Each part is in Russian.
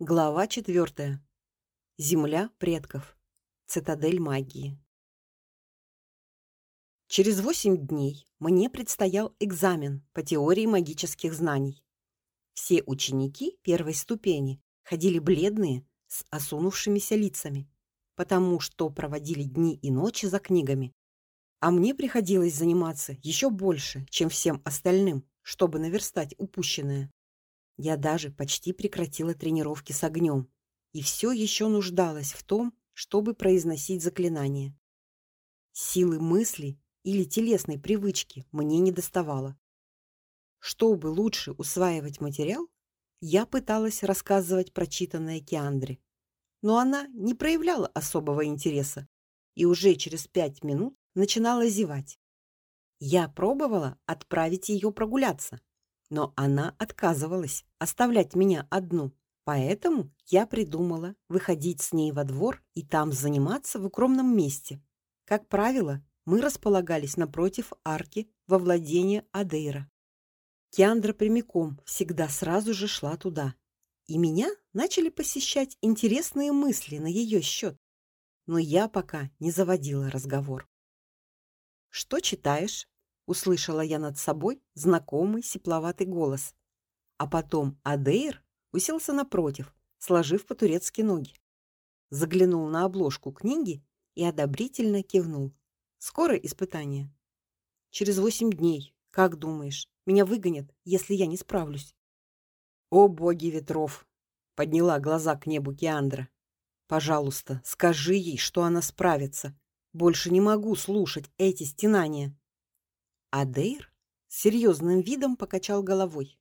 Глава четвертая. Земля предков. Цитадель магии. Через восемь дней мне предстоял экзамен по теории магических знаний. Все ученики первой ступени ходили бледные, с осунувшимися лицами, потому что проводили дни и ночи за книгами. А мне приходилось заниматься еще больше, чем всем остальным, чтобы наверстать упущенное. Я даже почти прекратила тренировки с огнем и все еще нуждалась в том, чтобы произносить заклинания. Силы мысли или телесной привычки мне не доставало. Чтобы лучше усваивать материал, я пыталась рассказывать прочитанное Киандре, но она не проявляла особого интереса и уже через пять минут начинала зевать. Я пробовала отправить ее прогуляться, но она отказывалась оставлять меня одну. Поэтому я придумала выходить с ней во двор и там заниматься в укромном месте. Как правило, мы располагались напротив арки во владение Адейра. Киандра прямиком всегда сразу же шла туда. И меня начали посещать интересные мысли на ее счет. Но я пока не заводила разговор. Что читаешь? Услышала я над собой знакомый сипловатый голос. А потом Адейр уселся напротив, сложив по-турецки ноги. Заглянул на обложку книги и одобрительно кивнул. Скоро испытание. Через восемь дней. Как думаешь, меня выгонят, если я не справлюсь? О боги ветров, подняла глаза к небу Киандра. Пожалуйста, скажи ей, что она справится. Больше не могу слушать эти стенания. Адейр с серьезным видом покачал головой.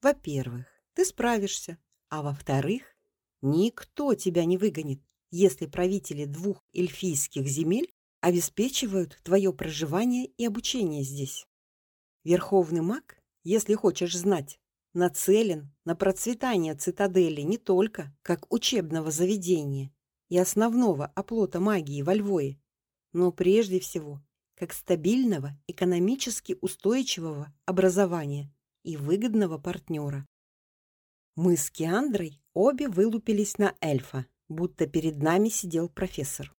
Во-первых, ты справишься, а во-вторых, никто тебя не выгонит, если правители двух эльфийских земель обеспечивают твое проживание и обучение здесь. Верховный маг, если хочешь знать, нацелен на процветание цитадели не только как учебного заведения и основного оплота магии во Львове, но прежде всего как стабильного, экономически устойчивого образования и выгодного партнера. Мы с Киандрой обе вылупились на эльфа, будто перед нами сидел профессор.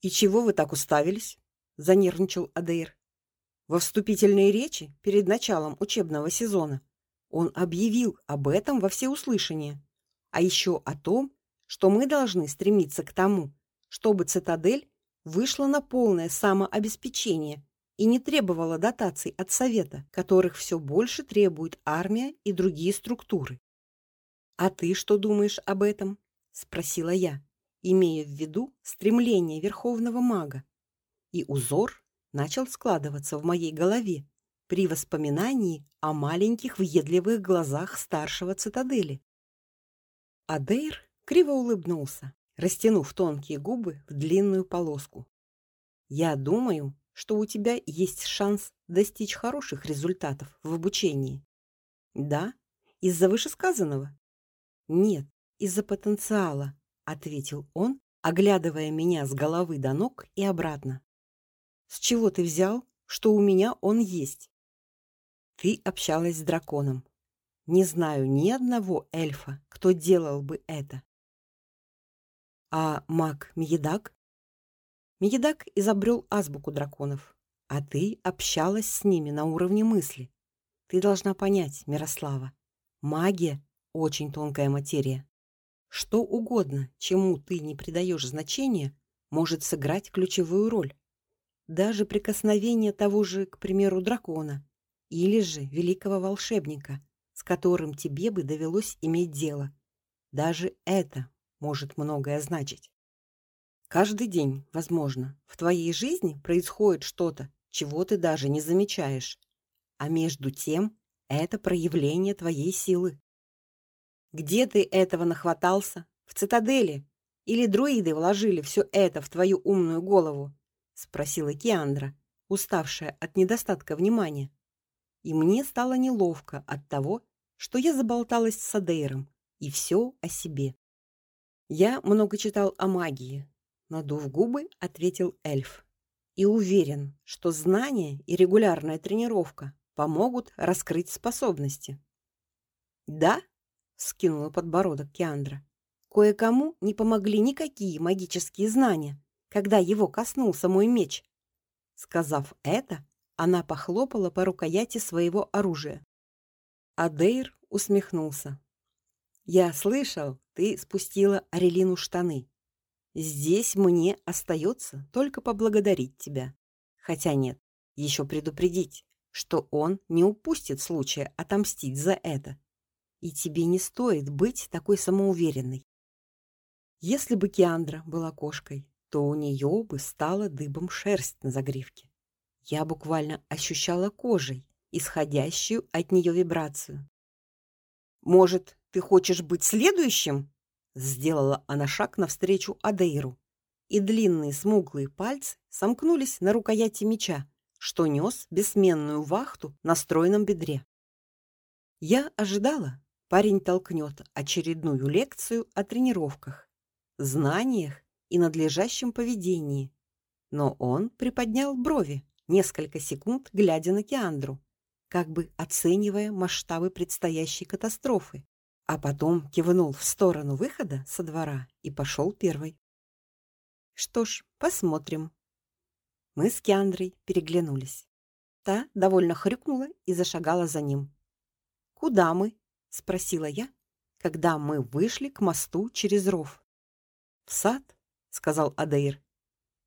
И чего вы так уставились? занервничал Адейр. Во вступительной речи перед началом учебного сезона он объявил об этом во всеуслышание, а еще о том, что мы должны стремиться к тому, чтобы цитадель вышла на полное самообеспечение и не требовала дотаций от совета, которых все больше требует армия и другие структуры. А ты что думаешь об этом? спросила я, имея в виду стремление верховного мага. И узор начал складываться в моей голове при воспоминании о маленьких въедливых глазах старшего цитадели. Адейр криво улыбнулся растянув тонкие губы в длинную полоску. Я думаю, что у тебя есть шанс достичь хороших результатов в обучении. Да? Из-за вышесказанного? Нет, из-за потенциала, ответил он, оглядывая меня с головы до ног и обратно. С чего ты взял, что у меня он есть? Ты общалась с драконом. Не знаю ни одного эльфа, кто делал бы это. А маг Миедак? Миедак изобрел азбуку драконов, а ты общалась с ними на уровне мысли. Ты должна понять, Мирослава, магия очень тонкая материя. Что угодно, чему ты не придаешь значения, может сыграть ключевую роль. Даже прикосновение того же, к примеру, дракона или же великого волшебника, с которым тебе бы довелось иметь дело. Даже это может многое значить. Каждый день, возможно, в твоей жизни происходит что-то, чего ты даже не замечаешь, а между тем это проявление твоей силы. Где ты этого нахватался? В цитадели? Или друиды вложили все это в твою умную голову? спросила Киандра, уставшая от недостатка внимания. И мне стало неловко от того, что я заболталась с Адейром и все о себе. Я много читал о магии, надув губы, ответил эльф. И уверен, что знания и регулярная тренировка помогут раскрыть способности. Да? скинула подбородок Киандра. Кое-кому не помогли никакие магические знания, когда его коснулся мой меч. Сказав это, она похлопала по рукояти своего оружия. Адейр усмехнулся. Я слышал, ты спустила Арелину штаны. Здесь мне остается только поблагодарить тебя. Хотя нет, еще предупредить, что он не упустит случая отомстить за это. И тебе не стоит быть такой самоуверенной. Если бы Киандра была кошкой, то у нее бы стала дыбом шерсть на загривке. Я буквально ощущала кожей исходящую от нее вибрацию. Может, ты хочешь быть следующим? Сделала она шаг навстречу Адейру, и длинные смуглые пальцы сомкнулись на рукояти меча, что нес бессменную вахту на стройном бедре. Я ожидала, парень толкнет очередную лекцию о тренировках, знаниях и надлежащем поведении, но он приподнял брови, несколько секунд глядя на Киандру, как бы оценивая масштабы предстоящей катастрофы, а потом кивнул в сторону выхода со двора и пошел первый. Что ж, посмотрим. Мы с Киандрой переглянулись. Та довольно хрюкнула и зашагала за ним. Куда мы? спросила я, когда мы вышли к мосту через ров. В сад, сказал Адейр.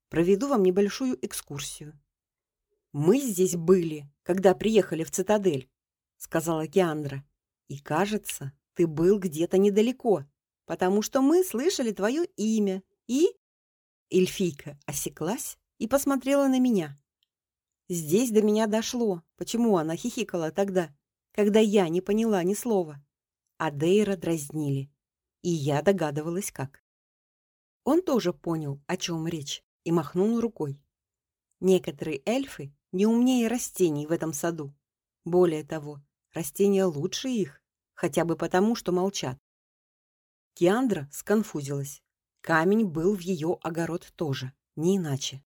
Проведу вам небольшую экскурсию. Мы здесь были, когда приехали в цитадель, сказала Киандра. И кажется, ты был где-то недалеко, потому что мы слышали твое имя. И эльфийка осеклась и посмотрела на меня. Здесь до меня дошло, почему она хихикала тогда, когда я не поняла ни слова. А Дейра дразнили, и я догадывалась как. Он тоже понял, о чем речь, и махнул рукой. Некоторые эльфы не умнее растений в этом саду. Более того, растения лучше их, хотя бы потому, что молчат. Киандра сконфузилась. Камень был в ее огород тоже, не иначе.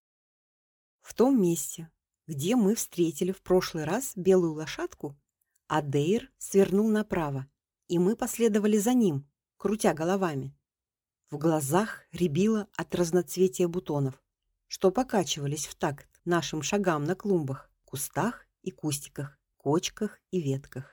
В том месте, где мы встретили в прошлый раз белую лошадку, Адейр свернул направо, и мы последовали за ним, крутя головами. В глазах рябило от разноцветия бутонов, что покачивались в такт нашим шагам на клумбах, кустах и кустиках, кочках и ветках.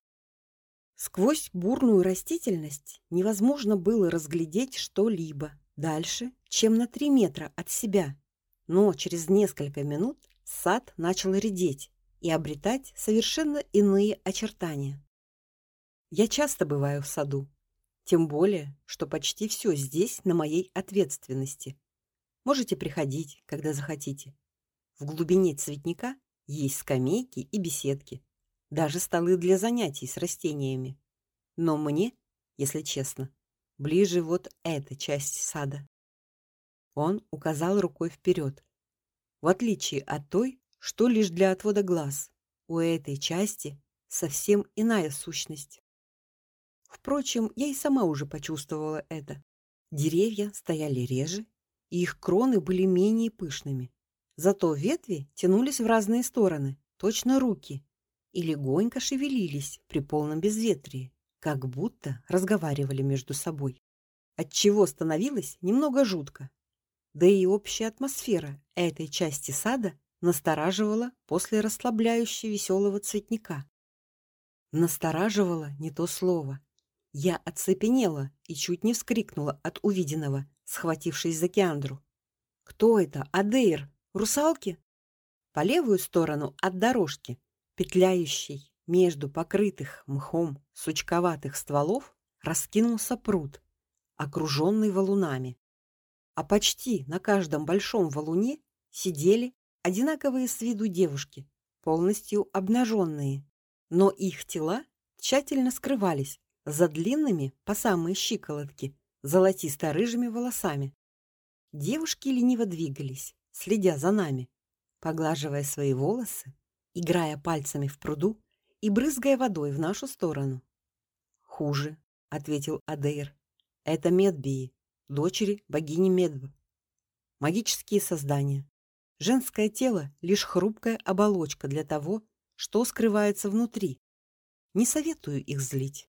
Сквозь бурную растительность невозможно было разглядеть что-либо дальше, чем на три метра от себя. Но через несколько минут сад начал редеть и обретать совершенно иные очертания. Я часто бываю в саду, тем более, что почти все здесь на моей ответственности. Можете приходить, когда захотите. В глубине цветника есть скамейки и беседки, даже столы для занятий с растениями. Но мне, если честно, ближе вот эта часть сада. Он указал рукой вперед. В отличие от той, что лишь для отвода глаз, у этой части совсем иная сущность. Впрочем, я и сама уже почувствовала это. Деревья стояли реже, и их кроны были менее пышными. Зато ветви тянулись в разные стороны, точно руки, и легонько шевелились при полном безветрии, как будто разговаривали между собой. От чего становилось немного жутко. Да и общая атмосфера этой части сада настораживала после расслабляющего веселого цветника. Настораживала не то слово. Я оцепенела и чуть не вскрикнула от увиденного, схватившись за Киандру. Кто это? Адейр? Русалки? По левую сторону от дорожки, петляющей между покрытых мхом сучковатых стволов, раскинулся пруд, окруженный валунами. А почти на каждом большом валуне сидели одинаковые с виду девушки, полностью обнаженные, но их тела тщательно скрывались за длинными по самые щиколотки золотисто-рыжими волосами. Девушки лениво двигались, следя за нами, поглаживая свои волосы, играя пальцами в пруду и брызгая водой в нашу сторону. Хуже, ответил Адейр. Это Медбии, дочери богини Медб. Магические создания. Женское тело лишь хрупкая оболочка для того, что скрывается внутри. Не советую их злить.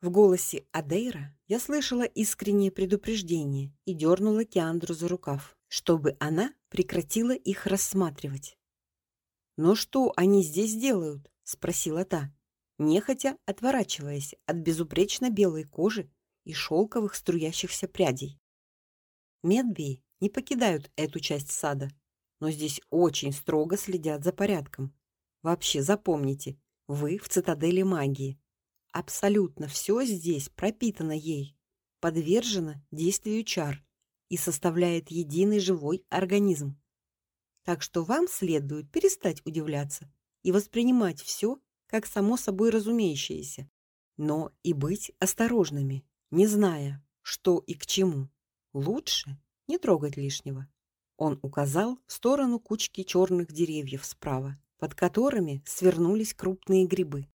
В голосе Адейра я слышала искреннее предупреждение и дернула Киандру за рукав, чтобы она прекратила их рассматривать. "Но что они здесь делают?" спросила та, нехотя отворачиваясь от безупречно белой кожи и шелковых струящихся прядей. Медбии не покидают эту часть сада, но здесь очень строго следят за порядком. Вообще запомните, вы в цитадели магии, Абсолютно все здесь пропитано ей, подвержено действию чар и составляет единый живой организм. Так что вам следует перестать удивляться и воспринимать все как само собой разумеющееся, но и быть осторожными, не зная, что и к чему. Лучше не трогать лишнего. Он указал в сторону кучки черных деревьев справа, под которыми свернулись крупные грибы.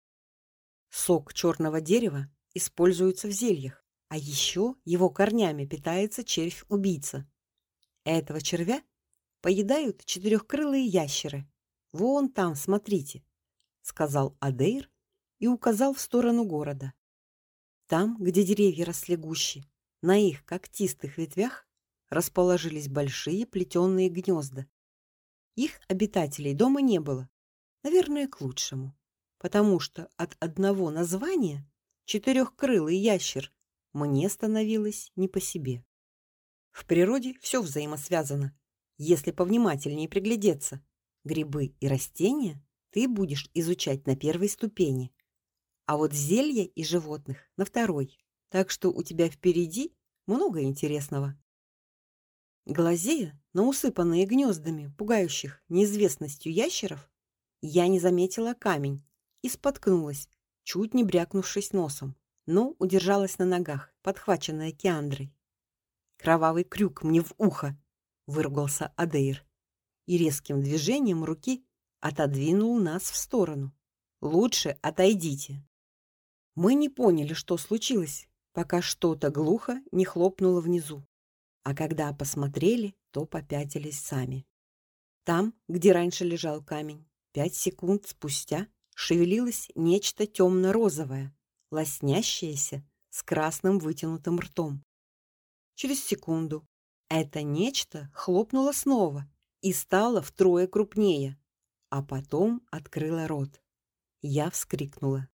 Сок черного дерева используется в зельях, а еще его корнями питается червь-убийца. Этого червя поедают четырехкрылые ящеры. Вон там, смотрите, сказал Адейр и указал в сторону города. Там, где деревья росли гуще, на их когтистых ветвях расположились большие плетеные гнезда. Их обитателей дома не было, наверное, к лучшему потому что от одного названия четырехкрылый ящер мне становилось не по себе. В природе все взаимосвязано. Если повнимательнее приглядеться, грибы и растения ты будешь изучать на первой ступени, а вот зелья и животных на второй. Так что у тебя впереди много интересного. Глазея на усыпанные гнездами пугающих неизвестностью ящеров, я не заметила камень, и споткнулась, чуть не брякнувшись носом, но удержалась на ногах, подхваченная Киандрой. Кровавый крюк мне в ухо, выругался Адейр и резким движением руки отодвинул нас в сторону. Лучше отойдите. Мы не поняли, что случилось, пока что-то глухо не хлопнуло внизу. А когда посмотрели, то попятились сами. Там, где раньше лежал камень, пять секунд спустя шевелилось нечто темно-розовое, лоснящееся, с красным вытянутым ртом. Через секунду это нечто хлопнуло снова и стало втрое крупнее, а потом открыло рот. Я вскрикнула.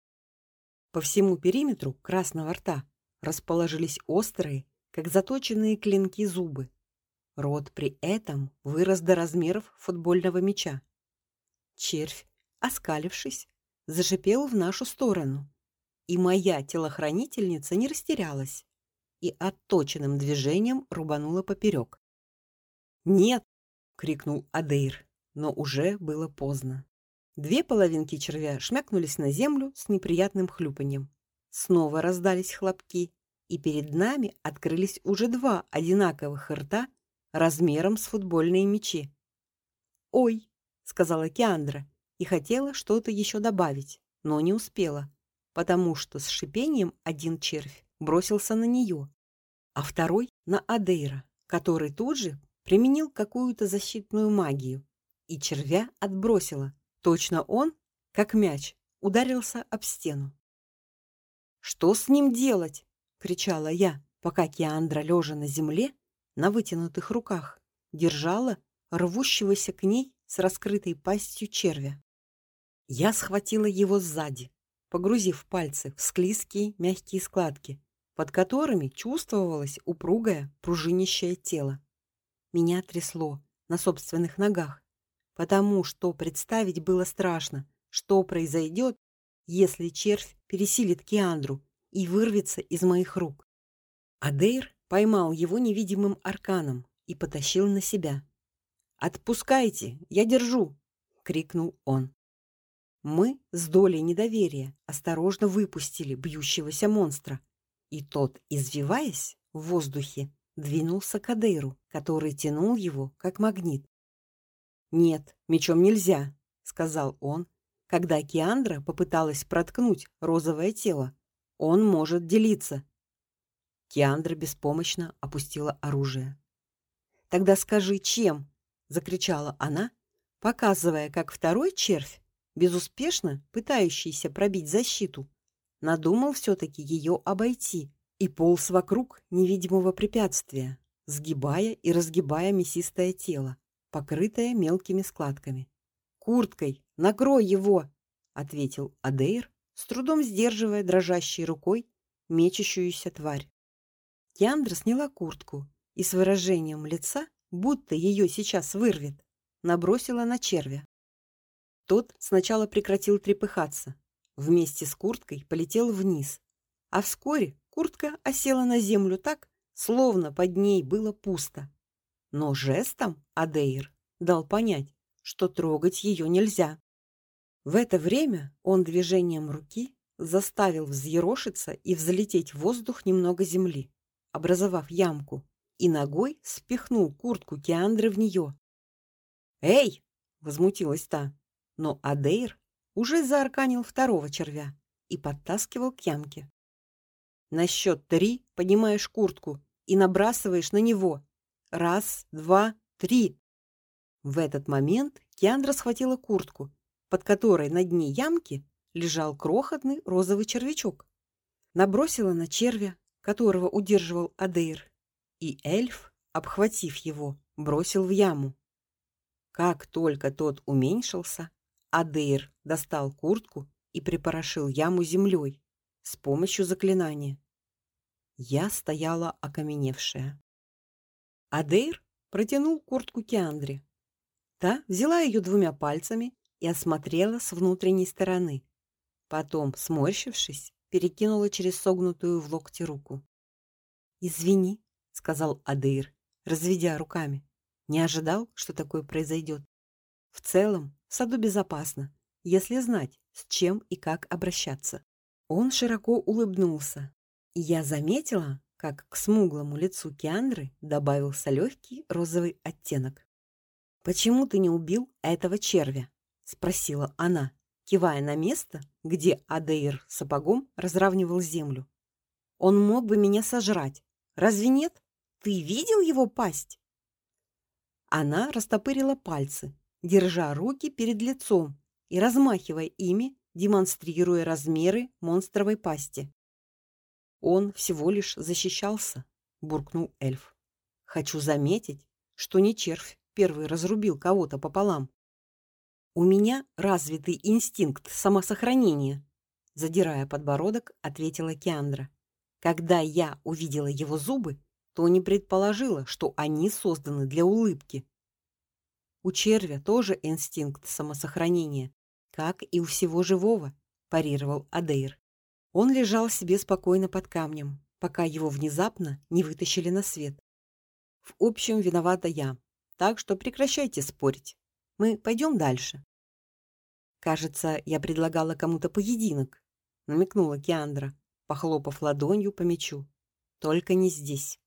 По всему периметру красного рта расположились острые, как заточенные клинки зубы. Рот при этом вырос до размеров футбольного мяча. Червь, оскалившись, зашипел в нашу сторону. И моя телохранительница не растерялась и отточенным движением рубанула поперек. "Нет!" крикнул Адейр, но уже было поздно. Две половинки червя шмякнулись на землю с неприятным хлюпаньем. Снова раздались хлопки, и перед нами открылись уже два одинаковых рта размером с футбольные мячи. "Ой", сказала Киандра и хотела что-то еще добавить, но не успела, потому что с шипением один червь бросился на нее, а второй на Адейра, который тут же применил какую-то защитную магию, и червя отбросило. Точно он, как мяч, ударился об стену. Что с ним делать? кричала я, пока Киандра лежа на земле на вытянутых руках держала рвущегося к ней с раскрытой пастью червя. Я схватила его сзади, погрузив пальцы в склизкие мягкие складки, под которыми чувствовалось упругое пружинящее тело. Меня трясло на собственных ногах, потому что представить было страшно, что произойдет, если червь пересилит Киандру и вырвется из моих рук. Адейр поймал его невидимым арканом и потащил на себя. "Отпускайте, я держу", крикнул он. Мы с долей недоверия осторожно выпустили бьющегося монстра, и тот, извиваясь в воздухе, двинулся к Адейру, который тянул его как магнит. "Нет, мечом нельзя", сказал он, когда Киандра попыталась проткнуть розовое тело. "Он может делиться". Киандра беспомощно опустила оружие. "Тогда скажи, чем?" закричала она, показывая, как второй червь безуспешно пытающийся пробить защиту, надумал все таки ее обойти и полз вокруг невидимого препятствия, сгибая и разгибая мясистое тело, покрытое мелкими складками. Курткой накрой его, ответил Адейр, с трудом сдерживая дрожащей рукой мечущуюся тварь. Киандра сняла куртку и с выражением лица, будто ее сейчас вырвет, набросила на червя. Тот сначала прекратил трепыхаться, вместе с курткой полетел вниз, а вскоре куртка осела на землю так, словно под ней было пусто. Но жестом Адейр дал понять, что трогать ее нельзя. В это время он движением руки заставил взъерошиться и взлететь в воздух немного земли, образовав ямку, и ногой спихнул куртку Киандры в нее. "Эй!" возмутилась та, но Адейр уже заарканил второго червя и подтаскивал к ямке. На счет три поднимаешь куртку и набрасываешь на него. Раз, два, три. В этот момент Киандра схватила куртку под которой на дне ямки лежал крохотный розовый червячок. Набросила на червя, которого удерживал Адейр, и эльф, обхватив его, бросил в яму. Как только тот уменьшился, Адейр достал куртку и припорошил яму землей с помощью заклинания. Я стояла окаменевшая. Адейр протянул куртку Киандре. Та взяла ее двумя пальцами и осмотрела с внутренней стороны. Потом, сморщившись, перекинула через согнутую в локте руку. "Извини", сказал Адейр, разведя руками. Не ожидал, что такое произойдет. В целом, в саду безопасно, если знать, с чем и как обращаться. Он широко улыбнулся, я заметила, как к смуглому лицу Киандры добавился легкий розовый оттенок. Почему ты не убил этого червя? спросила она, кивая на место, где Адейр сапогом разравнивал землю. Он мог бы меня сожрать. Разве нет? Ты видел его пасть? Она растопырила пальцы, держа руки перед лицом и размахивая ими, демонстрируя размеры монстровой пасти. Он всего лишь защищался, буркнул эльф. Хочу заметить, что не червь первый разрубил кого-то пополам. У меня развитый инстинкт самосохранения, задирая подбородок, ответила Киандра. Когда я увидела его зубы, то не предположила, что они созданы для улыбки. У червя тоже инстинкт самосохранения, как и у всего живого, парировал Адейр. Он лежал себе спокойно под камнем, пока его внезапно не вытащили на свет. В общем, виновата я. Так что прекращайте спорить. Мы пойдем дальше. Кажется, я предлагала кому-то поединок, намекнула Киандра, похлопав ладонью по мячу. Только не здесь.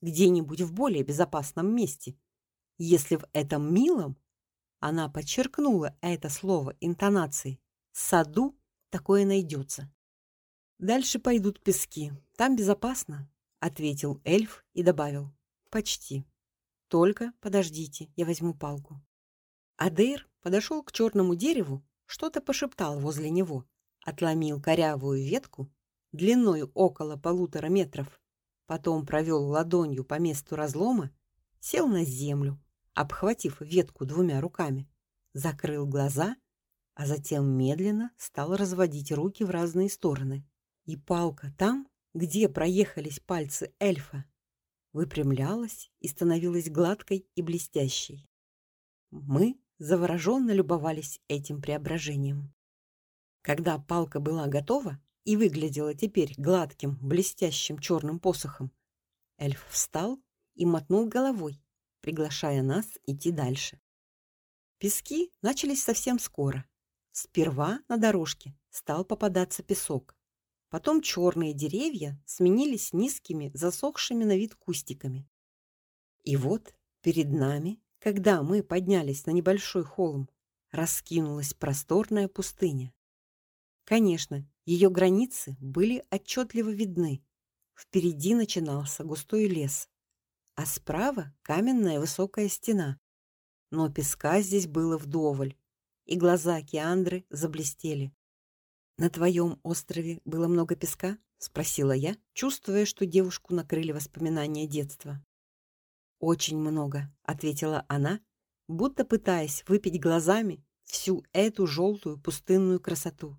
Где-нибудь в более безопасном месте. Если в этом милом, она подчеркнула это слово интонацией, саду такое найдется. Дальше пойдут пески. Там безопасно, ответил эльф и добавил: почти. Только подождите, я возьму палку. Адейр подошел к черному дереву, что-то пошептал возле него, отломил корявую ветку длиной около полутора метров, потом провел ладонью по месту разлома, сел на землю, обхватив ветку двумя руками, закрыл глаза, а затем медленно стал разводить руки в разные стороны. И палка там, где проехались пальцы эльфа, выпрямлялась и становилась гладкой и блестящей. Мы завороженно любовались этим преображением. Когда палка была готова и выглядела теперь гладким, блестящим черным посохом, эльф встал и мотнул головой, приглашая нас идти дальше. Пески начались совсем скоро. Сперва на дорожке стал попадаться песок. Потом черные деревья сменились низкими, засохшими на вид кустиками. И вот перед нами когда мы поднялись на небольшой холм, раскинулась просторная пустыня. Конечно, ее границы были отчетливо видны. Впереди начинался густой лес, а справа каменная высокая стена. Но песка здесь было вдоволь, и глаза Киандры заблестели. На твоем острове было много песка? спросила я, чувствуя, что девушку накрыли воспоминания детства. Очень много, ответила она, будто пытаясь выпить глазами всю эту желтую пустынную красоту.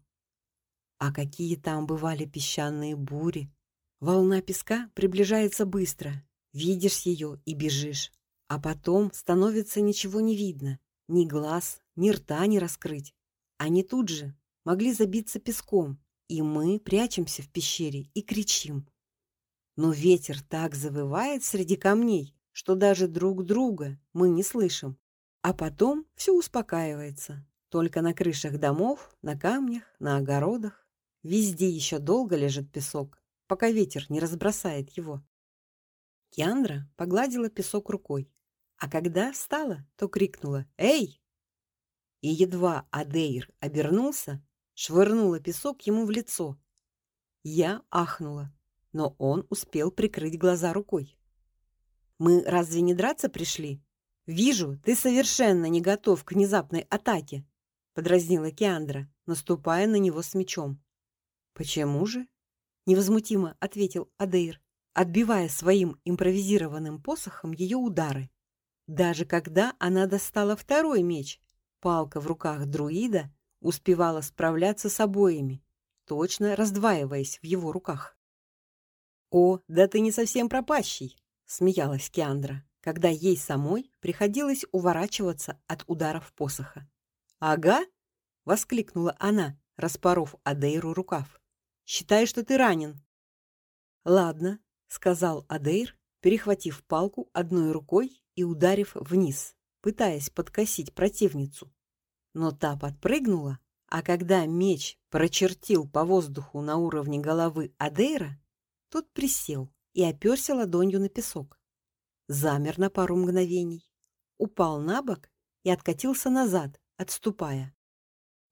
А какие там бывали песчаные бури! Волна песка приближается быстро, видишь ее и бежишь, а потом становится ничего не видно, ни глаз, ни рта не раскрыть. Они тут же могли забиться песком, и мы прячемся в пещере и кричим. Но ветер так завывает среди камней, что даже друг друга мы не слышим. А потом все успокаивается. Только на крышах домов, на камнях, на огородах, везде еще долго лежит песок, пока ветер не разбросает его. Киандра погладила песок рукой, а когда встала, то крикнула: "Эй!" И едва Адейр обернулся, швырнула песок ему в лицо. Я ахнула, но он успел прикрыть глаза рукой. Мы разве не драться пришли? Вижу, ты совершенно не готов к внезапной атаке, подразнила Киандра, наступая на него с мечом. Почему же? невозмутимо ответил Адейр, отбивая своим импровизированным посохом ее удары. Даже когда она достала второй меч, палка в руках друида успевала справляться с обоими, точно раздваиваясь в его руках. О, да ты не совсем пропащий, смеялась Киандра, когда ей самой приходилось уворачиваться от ударов посоха. Ага, воскликнула она, распоров Адейру рукав. Считай, что ты ранен. Ладно, сказал Адейр, перехватив палку одной рукой и ударив вниз, пытаясь подкосить противницу но та подпрыгнула, а когда меч прочертил по воздуху на уровне головы Адейра, тот присел и оперся ладонью на песок. Замер на пару мгновений, упал на бок и откатился назад, отступая.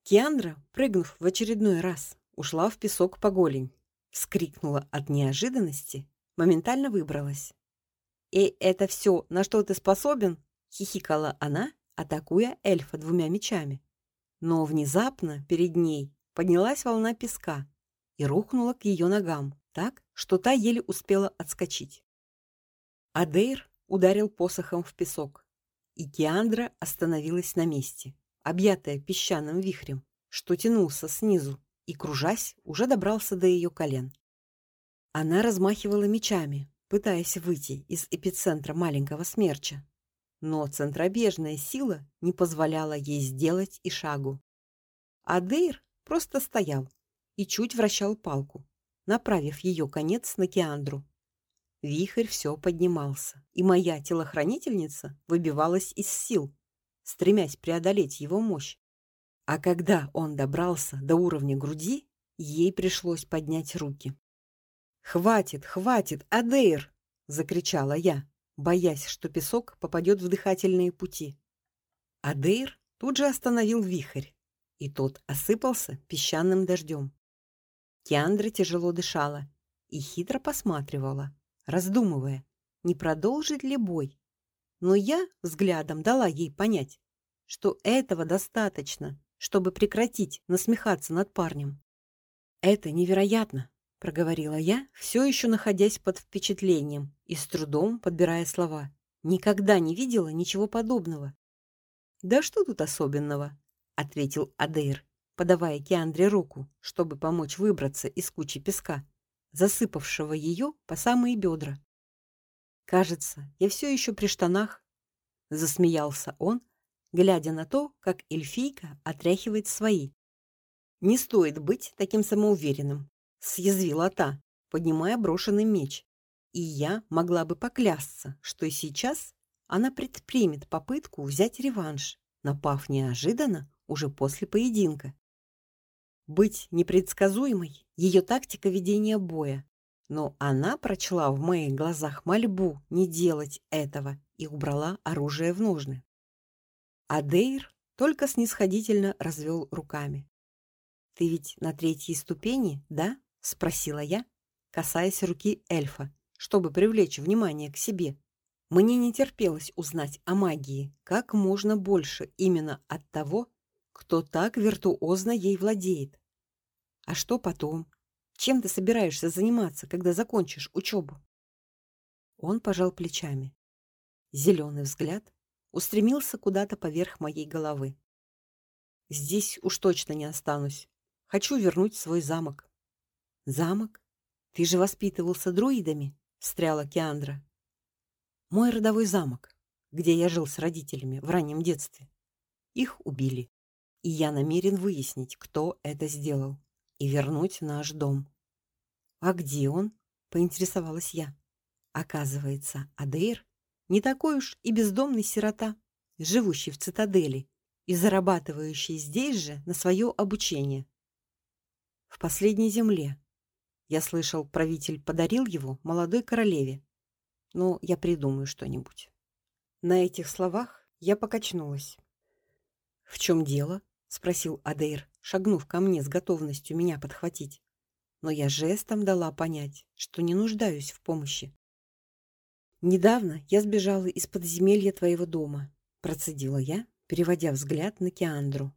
Киандра, прыгнув в очередной раз, ушла в песок по голень, вскрикнула от неожиданности, моментально выбралась. "И это все, на что ты способен?" хихикала она атакуя эльфа двумя мечами. Но внезапно перед ней поднялась волна песка и рухнула к ее ногам, так, что та еле успела отскочить. Адейр ударил посохом в песок, и Киандра остановилась на месте, объятая песчаным вихрем, что тянулся снизу и кружась уже добрался до ее колен. Она размахивала мечами, пытаясь выйти из эпицентра маленького смерча, но центробежная сила не позволяла ей сделать и шагу. Адейр просто стоял и чуть вращал палку, направив ее конец на Киандру. Вихрь все поднимался, и моя телохранительница выбивалась из сил, стремясь преодолеть его мощь. А когда он добрался до уровня груди, ей пришлось поднять руки. "Хватит, хватит, Адейр!" закричала я боясь, что песок попадет в дыхательные пути. Адейр тут же остановил вихрь, и тот осыпался песчаным дождем. Киандра тяжело дышала и хитро посматривала, раздумывая, не продолжит ли бой. Но я взглядом дала ей понять, что этого достаточно, чтобы прекратить насмехаться над парнем. Это невероятно, проговорила я, все еще находясь под впечатлением и с трудом подбирая слова. Никогда не видела ничего подобного. Да что тут особенного, ответил Адейр, подавая Киандре руку, чтобы помочь выбраться из кучи песка, засыпавшего ее по самые бедра. Кажется, я все еще при штанах, засмеялся он, глядя на то, как эльфийка отряхивает свои. Не стоит быть таким самоуверенным съязвила та, поднимая брошенный меч. И я могла бы поклясться, что сейчас она предпримет попытку взять реванш, напав неожиданно уже после поединка. Быть непредсказуемой ее тактика ведения боя, но она прочла в моих глазах мольбу не делать этого и убрала оружие в ножны. Адейр только снисходительно развел руками. Ты ведь на третьей ступени, да? Спросила я, касаясь руки эльфа, чтобы привлечь внимание к себе. Мне не терпелось узнать о магии как можно больше именно от того, кто так виртуозно ей владеет. А что потом? Чем ты собираешься заниматься, когда закончишь учебу? Он пожал плечами. Зеленый взгляд устремился куда-то поверх моей головы. Здесь уж точно не останусь. Хочу вернуть свой замок. Замок? Ты же воспитывался друидами, встряла Киандра. Мой родовой замок, где я жил с родителями в раннем детстве. Их убили, и я намерен выяснить, кто это сделал, и вернуть наш дом. А где он? поинтересовалась я. Оказывается, Адейр не такой уж и бездомный сирота, живущий в цитадели и зарабатывающий здесь же на свое обучение. В последней земле. Я слышал, правитель подарил его молодой королеве. Но я придумаю что-нибудь. На этих словах я покачнулась. В чем дело? спросил Адейр, шагнув ко мне с готовностью меня подхватить. Но я жестом дала понять, что не нуждаюсь в помощи. Недавно я сбежала из подземелья твоего дома, процедила я, переводя взгляд на Киандру.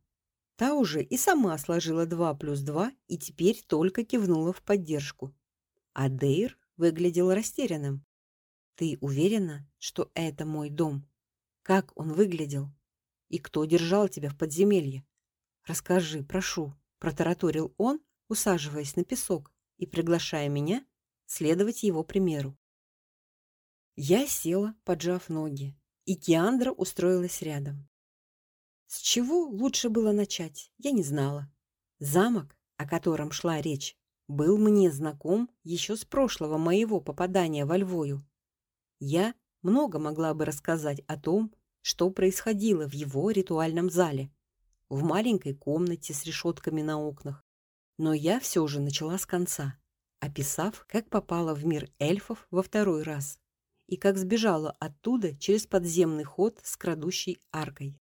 Та уже и сама сложила два плюс два и теперь только кивнула в поддержку. А Дейр выглядел растерянным. Ты уверена, что это мой дом? Как он выглядел? И кто держал тебя в подземелье? Расскажи, прошу, протараторил он, усаживаясь на песок и приглашая меня следовать его примеру. Я села, поджав ноги, и Киандра устроилась рядом. С чего лучше было начать, я не знала. Замок, о котором шла речь, был мне знаком еще с прошлого моего попадания во Львою. Я много могла бы рассказать о том, что происходило в его ритуальном зале, в маленькой комнате с решетками на окнах. Но я все же начала с конца, описав, как попала в мир эльфов во второй раз и как сбежала оттуда через подземный ход с крадущей аркой.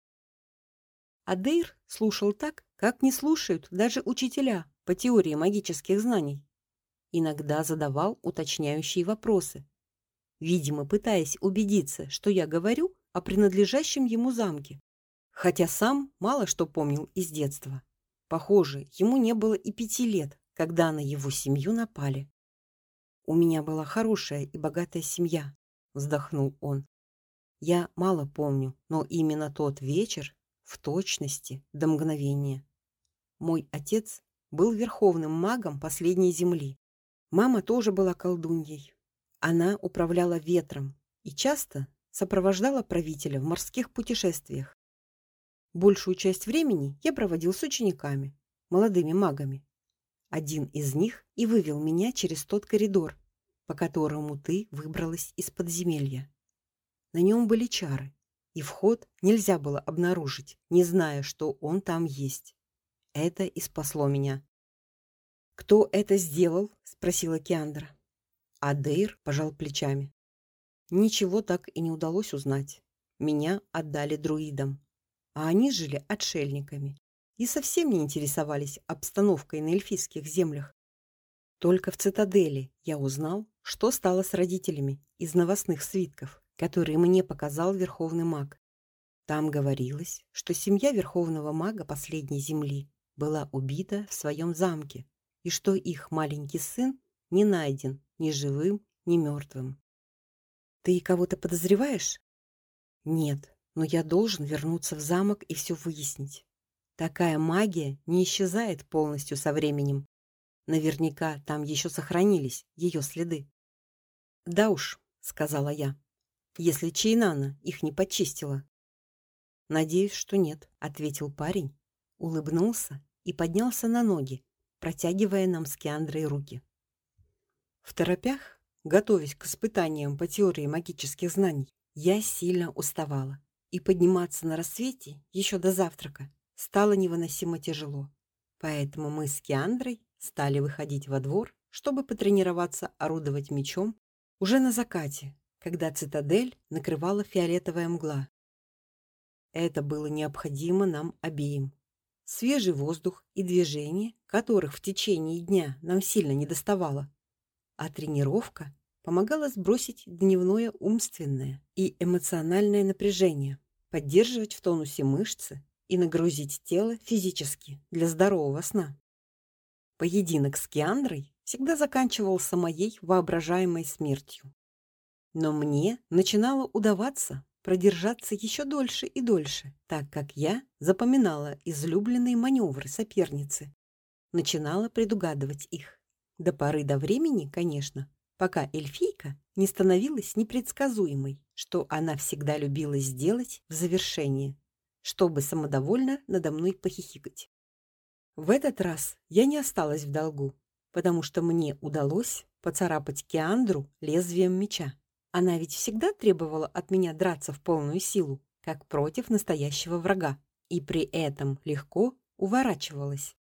Адейр слушал так, как не слушают даже учителя по теории магических знаний. Иногда задавал уточняющие вопросы, видимо, пытаясь убедиться, что я говорю о принадлежащем ему замке, хотя сам мало что помнил из детства. Похоже, ему не было и пяти лет, когда на его семью напали. У меня была хорошая и богатая семья, вздохнул он. Я мало помню, но именно тот вечер в точности до мгновения. Мой отец был верховным магом последней земли. Мама тоже была колдуньей. Она управляла ветром и часто сопровождала правителя в морских путешествиях. Большую часть времени я проводил с учениками, молодыми магами. Один из них и вывел меня через тот коридор, по которому ты выбралась из подземелья. На нем были чары, и вход нельзя было обнаружить, не зная, что он там есть. Это и спасло меня. Кто это сделал? спросила Киандра. Адейр пожал плечами. Ничего так и не удалось узнать. Меня отдали друидам, а они жили отшельниками и совсем не интересовались обстановкой на эльфийских землях. Только в цитадели я узнал, что стало с родителями из новостных свитков, которые мне показал верховный маг. Там говорилось, что семья верховного мага последней земли была убита в своем замке, и что их маленький сын не найден ни живым, ни мертвым. Ты кого-то подозреваешь? Нет, но я должен вернуться в замок и все выяснить. Такая магия не исчезает полностью со временем. Наверняка там еще сохранились ее следы. Да уж, сказала я. Если Чейнана их не почистила. Надеюсь, что нет, ответил парень, улыбнулся и поднялся на ноги, протягивая нам с Киандрой руки. В торопях, готовясь к испытаниям по теории магических знаний, я сильно уставала, и подниматься на рассвете еще до завтрака стало невыносимо тяжело. Поэтому мы с Киандрой стали выходить во двор, чтобы потренироваться орудовать мечом уже на закате, когда цитадель накрывала фиолетовая мгла. Это было необходимо нам обеим. Свежий воздух и движение, которых в течение дня нам сильно недоставало, а тренировка помогала сбросить дневное умственное и эмоциональное напряжение, поддерживать в тонусе мышцы и нагрузить тело физически для здорового сна. Поединок с Киандрой всегда заканчивался моей воображаемой смертью. Но мне начинало удаваться продержаться еще дольше и дольше, так как я запоминала излюбленные маневры соперницы, начинала предугадывать их. До поры до времени, конечно, пока эльфийка не становилась непредсказуемой, что она всегда любила сделать в завершении, чтобы самодовольно надо мной похихикать. В этот раз я не осталась в долгу, потому что мне удалось поцарапать Киандру лезвием меча. Она ведь всегда требовала от меня драться в полную силу, как против настоящего врага, и при этом легко уворачивалась.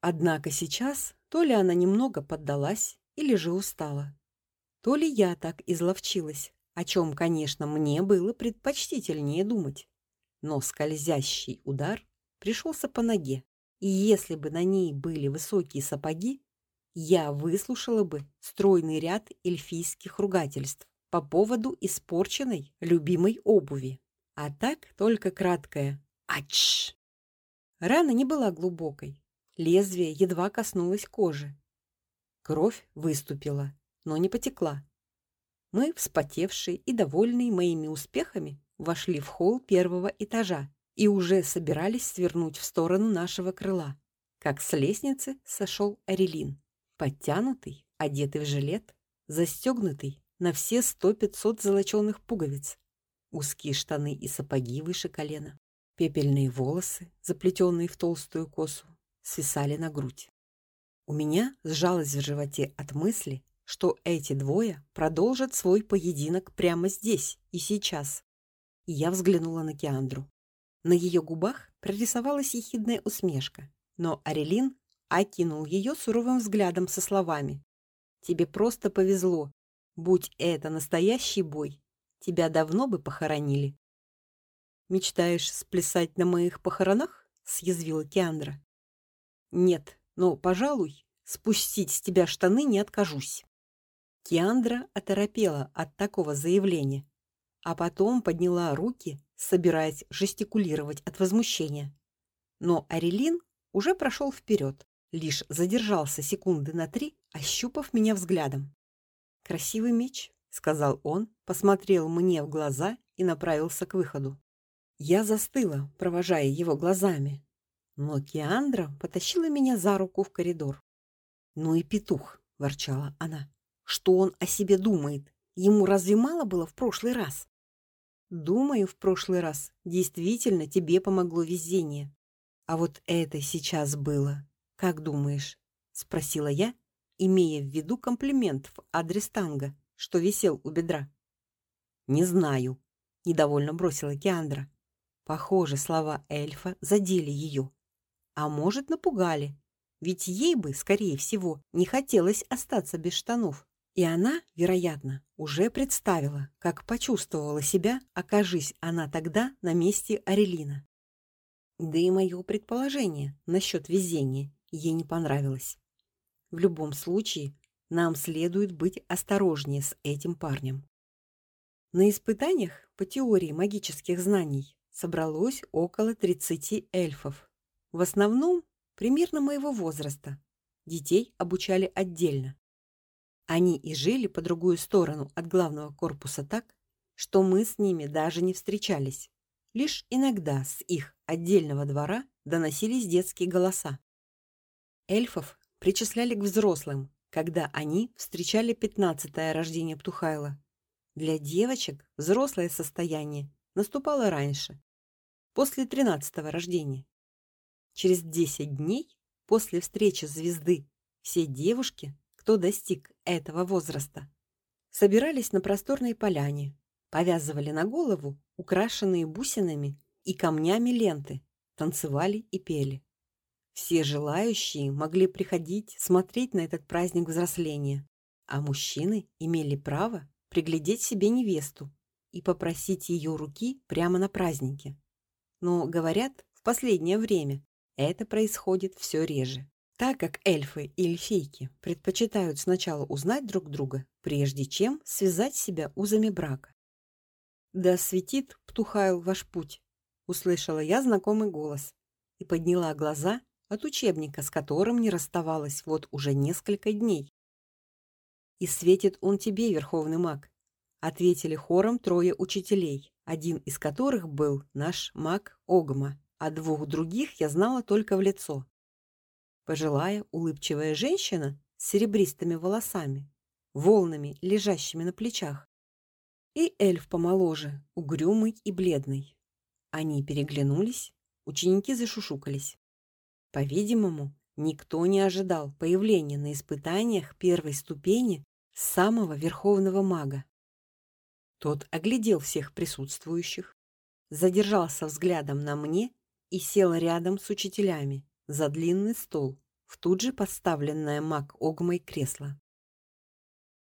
Однако сейчас то ли она немного поддалась, или же устала. То ли я так изловчилась, о чем, конечно, мне было предпочтительнее думать. Но скользящий удар пришелся по ноге, и если бы на ней были высокие сапоги, я выслушала бы стройный ряд эльфийских ругательств по поводу испорченной любимой обуви. А так только краткое «Ач!». Рана не была глубокой. Лезвие едва коснулось кожи. Кровь выступила, но не потекла. Мы, вспотевшие и довольные моими успехами, вошли в холл первого этажа и уже собирались свернуть в сторону нашего крыла, как с лестницы сошел Арелин, подтянутый, одетый в жилет, застегнутый на все сто пятьсот золоченых пуговиц, узкие штаны и сапоги выше колена, пепельные волосы, заплетенные в толстую косу, свисали на грудь. У меня сжалось в животе от мысли, что эти двое продолжат свой поединок прямо здесь и сейчас. Я взглянула на Киандру. На ее губах прорисовалась ехидная усмешка, но Арелин окинул ее суровым взглядом со словами: "Тебе просто повезло. Будь это настоящий бой, тебя давно бы похоронили". "Мечтаешь сплясать на моих похоронах?" съязвила Киандра. "Нет, но, пожалуй, спустить с тебя штаны не откажусь". Киандра оторопела от такого заявления, а потом подняла руки собираясь жестикулировать от возмущения. Но Арелин уже прошел вперед, лишь задержался секунды на три, ощупав меня взглядом. "Красивый меч", сказал он, посмотрел мне в глаза и направился к выходу. Я застыла, провожая его глазами. Но Киандра потащила меня за руку в коридор. "Ну и петух", ворчала она. "Что он о себе думает? Ему разве мало было в прошлый раз?" Думаю, в прошлый раз действительно тебе помогло везение. А вот это сейчас было. Как думаешь? спросила я, имея в виду комплимент в адрес Танга, что висел у бедра. Не знаю, недовольно бросила Киандра. Похоже, слова эльфа задели ее, а может, напугали. Ведь ей бы, скорее всего, не хотелось остаться без штанов. И она, вероятно, уже представила, как почувствовала себя, окажись она тогда на месте Арелина. Да и мое предположение насчет везения ей не понравилось. В любом случае, нам следует быть осторожнее с этим парнем. На испытаниях по теории магических знаний собралось около 30 эльфов. В основном примерно моего возраста. Детей обучали отдельно. Они и жили по другую сторону от главного корпуса так, что мы с ними даже не встречались. Лишь иногда с их отдельного двора доносились детские голоса. Эльфов причисляли к взрослым, когда они встречали пятнадцатое рождение Птухайла. Для девочек взрослое состояние наступало раньше, после тринадцатого рождения. Через десять дней после встречи звезды все девушки кто достиг этого возраста, собирались на просторной поляне, повязывали на голову украшенные бусинами и камнями ленты, танцевали и пели. Все желающие могли приходить смотреть на этот праздник взросления, а мужчины имели право приглядеть себе невесту и попросить ее руки прямо на празднике. Но говорят, в последнее время это происходит все реже так как эльфы и эльфийки предпочитают сначала узнать друг друга, прежде чем связать себя узами брака. Да светит Птухайл ваш путь, услышала я знакомый голос и подняла глаза, от учебника, с которым не расставалась вот уже несколько дней. И светит он тебе, верховный маг, ответили хором трое учителей, один из которых был наш маг Огма, а двух других я знала только в лицо. Пожилая, улыбчивая женщина с серебристыми волосами, волнами, лежащими на плечах, и эльф помоложе, угрюмый и бледный. Они переглянулись, ученики зашушукались. По-видимому, никто не ожидал появления на испытаниях первой ступени самого верховного мага. Тот оглядел всех присутствующих, задержался взглядом на мне и сел рядом с учителями за длинный стол в тут же поставленное маг Огмой кресло.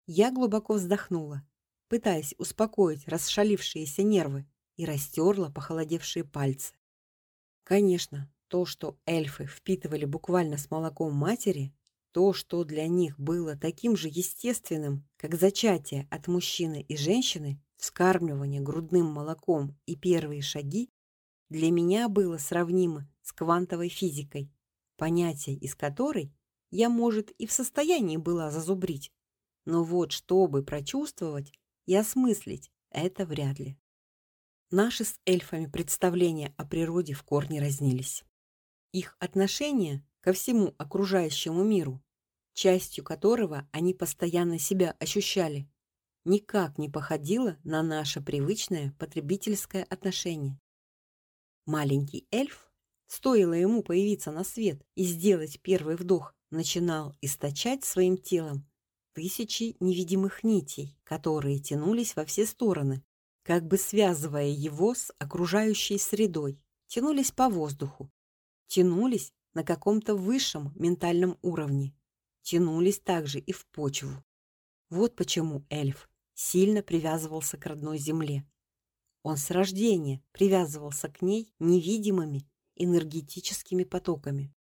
Я глубоко вздохнула, пытаясь успокоить расшалившиеся нервы, и растерла похолодевшие пальцы. Конечно, то, что эльфы впитывали буквально с молоком матери, то, что для них было таким же естественным, как зачатие от мужчины и женщины, вскармливание грудным молоком и первые шаги, для меня было сравнимо с квантовой физикой, понятие из которой я, может, и в состоянии была зазубрить, но вот чтобы прочувствовать и осмыслить это вряд ли. Наши с эльфами представления о природе в корне разнились. Их отношение ко всему окружающему миру, частью которого они постоянно себя ощущали, никак не походило на наше привычное потребительское отношение. Маленький эльф, стоило ему появиться на свет и сделать первый вдох, начинал источать своим телом тысячи невидимых нитей, которые тянулись во все стороны, как бы связывая его с окружающей средой, тянулись по воздуху, тянулись на каком-то высшем ментальном уровне, тянулись также и в почву. Вот почему эльф сильно привязывался к родной земле. Он с рождения привязывался к ней невидимыми энергетическими потоками.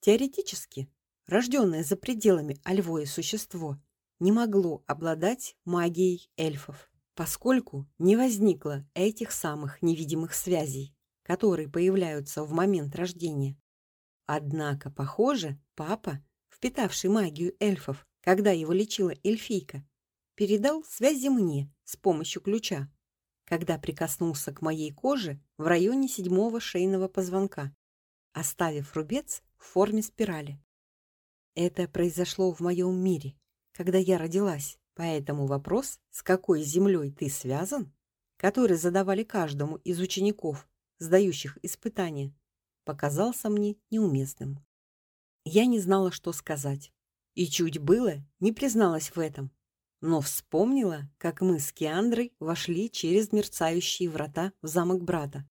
Теоретически, рожденное за пределами альвоя существо не могло обладать магией эльфов поскольку не возникло этих самых невидимых связей, которые появляются в момент рождения. Однако, похоже, папа, впитавший магию эльфов, когда его лечила эльфийка, передал связи мне с помощью ключа, когда прикоснулся к моей коже в районе седьмого шейного позвонка, оставив рубец в форме спирали. Это произошло в моем мире, когда я родилась, Поэтому вопрос, с какой землей ты связан, который задавали каждому из учеников, сдающих испытания, показался мне неуместным. Я не знала, что сказать, и чуть было не призналась в этом, но вспомнила, как мы с Киандрой вошли через мерцающие врата в замок брата.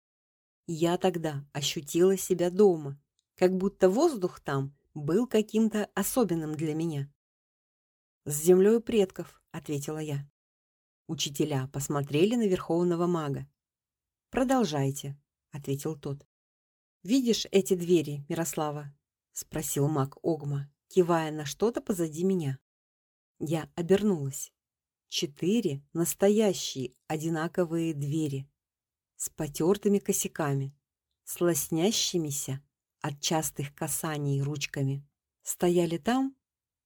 Я тогда ощутила себя дома, как будто воздух там был каким-то особенным для меня. С землей предков, ответила я. Учителя посмотрели на верховного мага. Продолжайте, ответил тот. Видишь эти двери, Мирослава? спросил маг Огма, кивая на что-то позади меня. Я обернулась. Четыре настоящие одинаковые двери с потертыми косяками, с лоснящимися от частых касаний ручками, стояли там,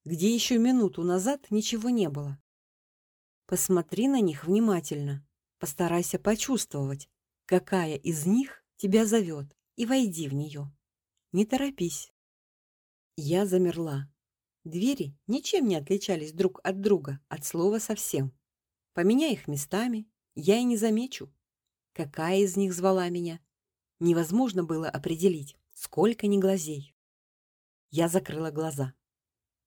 где еще минуту назад ничего не было. Посмотри на них внимательно, постарайся почувствовать, какая из них тебя зовет, и войди в нее. Не торопись. Я замерла. Двери ничем не отличались друг от друга, от слова совсем. Поменяй их местами, я и не замечу, какая из них звала меня. Невозможно было определить, сколько ни глазей. Я закрыла глаза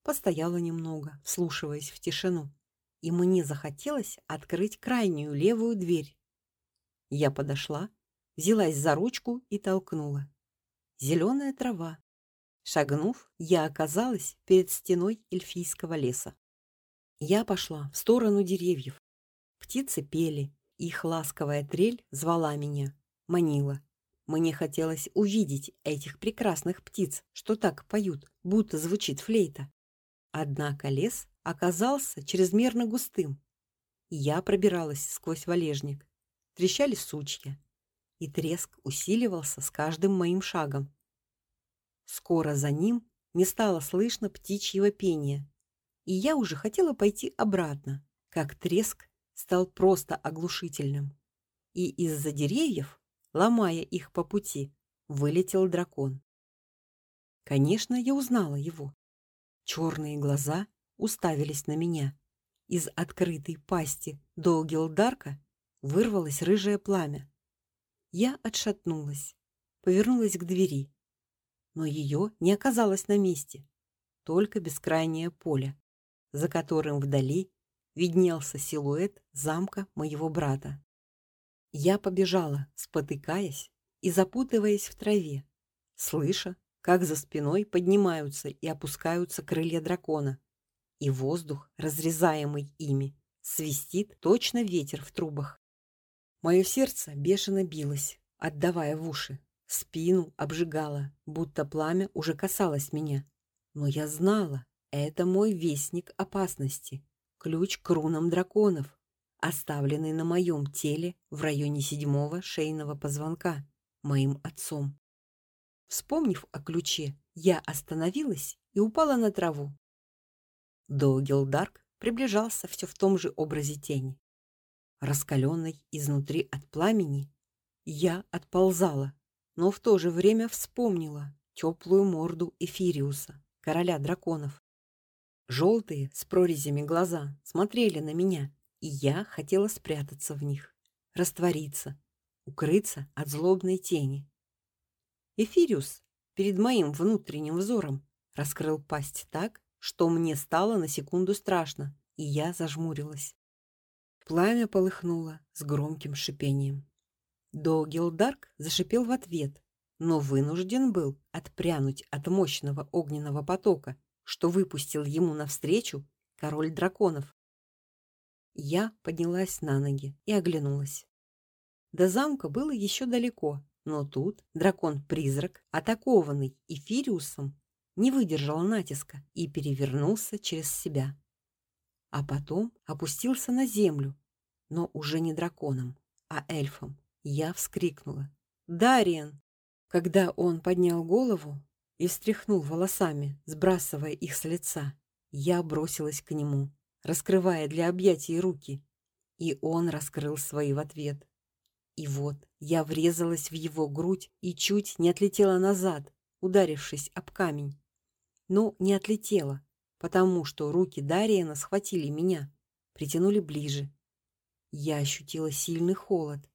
постояла немного, вслушиваясь в тишину, и мне захотелось открыть крайнюю левую дверь. Я подошла, взялась за ручку и толкнула. Зеленая трава. Шагнув, я оказалась перед стеной эльфийского леса. Я пошла в сторону деревьев. Птицы пели, их ласковая трель звала меня, манила. Мне хотелось увидеть этих прекрасных птиц, что так поют, будто звучит флейта. Однако лес оказался чрезмерно густым. Я пробиралась сквозь валежник. Трещали сучья, и треск усиливался с каждым моим шагом. Скоро за ним не стало слышно птичьего пения, и я уже хотела пойти обратно, как треск стал просто оглушительным. И из-за деревьев, ломая их по пути, вылетел дракон. Конечно, я узнала его. Черные глаза уставились на меня. Из открытой пасти Долгилдарка вырвалось рыжее пламя. Я отшатнулась, повернулась к двери, но ее не оказалось на месте, только бескрайнее поле, за которым вдали виднелся силуэт замка моего брата. Я побежала, спотыкаясь и запутываясь в траве, слыша, как за спиной поднимаются и опускаются крылья дракона, и воздух, разрезаемый ими, свистит точно ветер в трубах. Мое сердце бешено билось, отдавая в уши, спину обжигало, будто пламя уже касалось меня. Но я знала, это мой вестник опасности, ключ к рунам драконов, оставленный на моем теле в районе седьмого шейного позвонка моим отцом. Вспомнив о ключе, я остановилась и упала на траву. Догилдарк приближался все в том же образе тени. Раскаленной изнутри от пламени, я отползала, но в то же время вспомнила теплую морду Эфириуса, короля драконов. Желтые с прорезями глаза смотрели на меня, и я хотела спрятаться в них, раствориться, укрыться от злобной тени. Эфириус перед моим внутренним взором раскрыл пасть так, что мне стало на секунду страшно, и я зажмурилась. Пламя полыхнуло с громким шипением. Догилдарк зашипел в ответ, но вынужден был отпрянуть от мощного огненного потока, что выпустил ему навстречу король драконов. Я поднялась на ноги и оглянулась. До замка было еще далеко, но тут дракон-призрак, атакованный Эфириусом, не выдержал натиска и перевернулся через себя. А потом опустился на землю, но уже не драконом, а эльфом. Я вскрикнула: "Дариен!" Когда он поднял голову, и встряхнул волосами, сбрасывая их с лица. Я бросилась к нему, раскрывая для объятий руки, и он раскрыл свои в ответ. И вот я врезалась в его грудь и чуть не отлетела назад, ударившись об камень. Но не отлетела, потому что руки Дариена схватили меня, притянули ближе. Я ощутила сильный холод,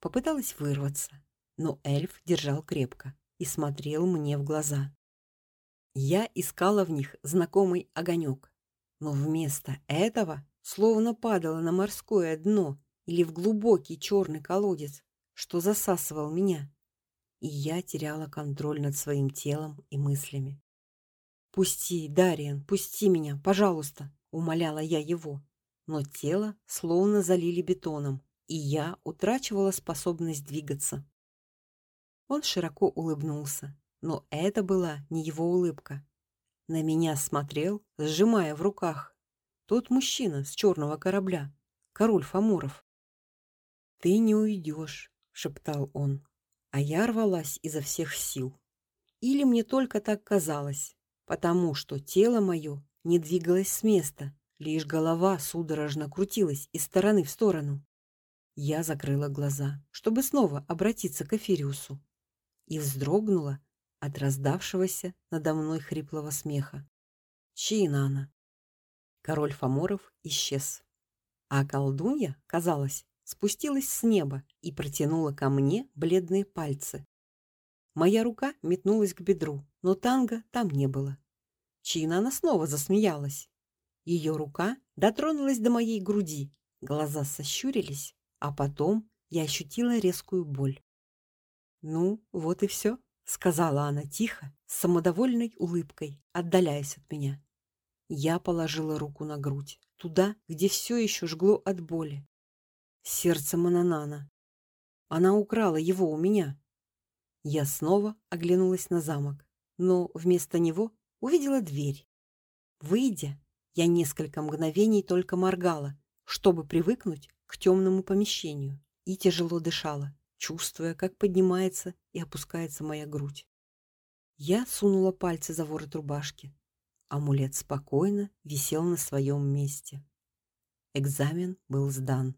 попыталась вырваться, но эльф держал крепко и смотрел мне в глаза. Я искала в них знакомый огонек, но вместо этого словно падала на морское дно или в глубокий черный колодец, что засасывал меня, и я теряла контроль над своим телом и мыслями. "Пусти, Дариан, пусти меня, пожалуйста", умоляла я его, но тело словно залили бетоном, и я утрачивала способность двигаться. Он широко улыбнулся, но это была не его улыбка. На меня смотрел, сжимая в руках, тот мужчина с черного корабля, король Фамуров. Ты не уйдешь, шептал он, а я рвалась изо всех сил. Или мне только так казалось, потому что тело мое не двигалось с места, лишь голова судорожно крутилась из стороны в сторону. Я закрыла глаза, чтобы снова обратиться к Эфириусу и вздрогнула от раздавшегося надо мной хриплого смеха. Чинана. Король Фаморов исчез, а колдунья, казалось, спустилась с неба и протянула ко мне бледные пальцы. Моя рука метнулась к бедру, но танга там не было. Чинана снова засмеялась. Ее рука дотронулась до моей груди, глаза сощурились, а потом я ощутила резкую боль. Ну, вот и все, сказала она тихо, с самодовольной улыбкой, отдаляясь от меня. Я положила руку на грудь, туда, где все еще жгло от боли. Сердце Мананана. Она украла его у меня. Я снова оглянулась на замок, но вместо него увидела дверь. Выйдя, я несколько мгновений только моргала, чтобы привыкнуть к темному помещению, и тяжело дышала чувствуя, как поднимается и опускается моя грудь. Я сунула пальцы за ворот рубашки. Амулет спокойно висел на своем месте. Экзамен был сдан.